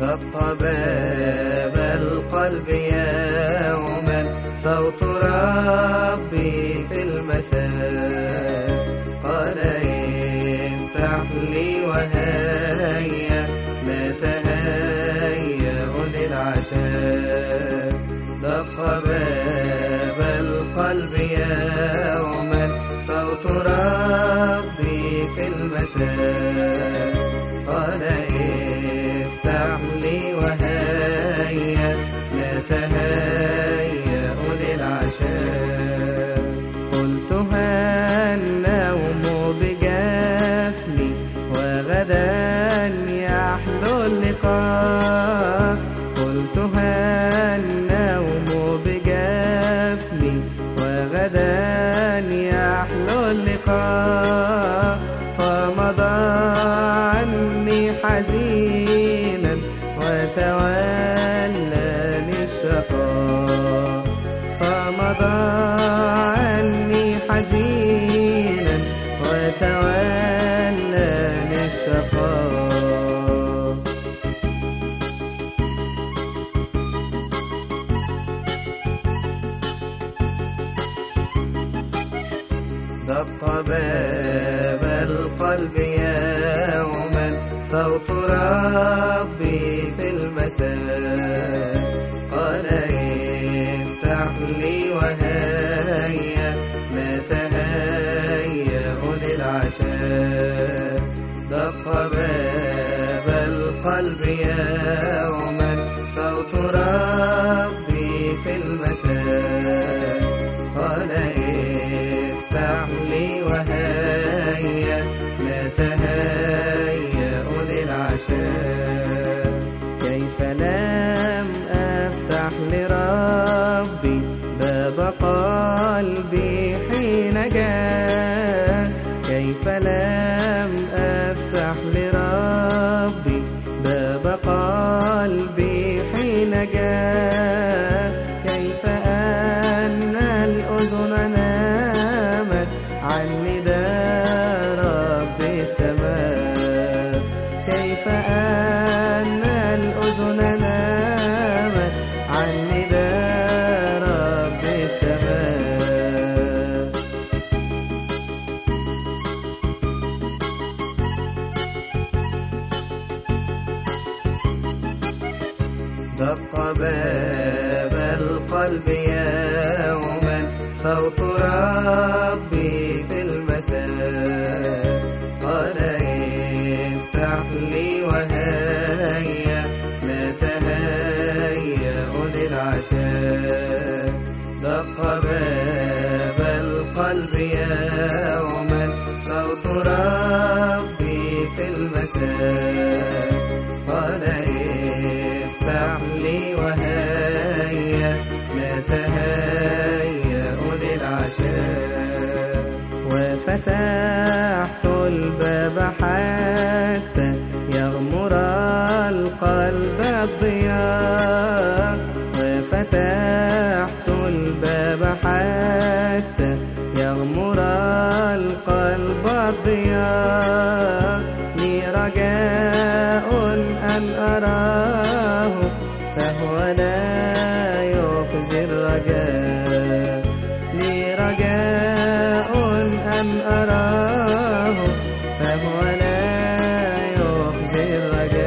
دق باب القلب يوما صوت ربي في المساء. قال افتح لي وهيا نتهيأ للعشاء. دق باب القلب يوما صوت ربي في المساء. نتهيأ للعشاء قلت النوم بجفني وغدا يحلو اللقاء قلت النوم بجفني وغدا يحلو اللقاء فمضى عني حزينا وتولاني باب القلب يوما صوت ربي في المساء. قال افتح لي وهيا نتهيأ للعشاء. دق باب القلب يوما صوت ربي في المساء. كيف لم أفتح لربي باب قلبي حين جاء؟ كيف لم أفتح لربي باب قلبي حين جاء؟ كيف أن الأذن نامت عن نداء نامت عن نداء رب السماء دق باب القلب يوما صوت ربي في دق باب القلب يوما صوت ربي في المساء. قال افتح لي وهيا نتهيأ للعشاء. وفتحت الباب حتى يغمر القلب الضياء. وفتحت لي رجاء أن أراه فهو لا يخزي الرجاء. لي رجاء أن أراه فهو لا يخزي الرجاء.